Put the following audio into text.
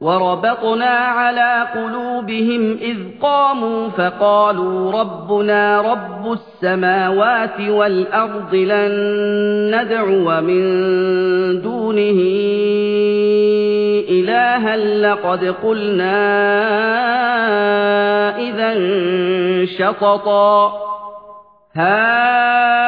وربطنا على قلوبهم إذ قاموا فقالوا ربنا رب السماوات والأرض لن ندعو من دونه إلها لقد قلنا إذا شططا. هؤلاء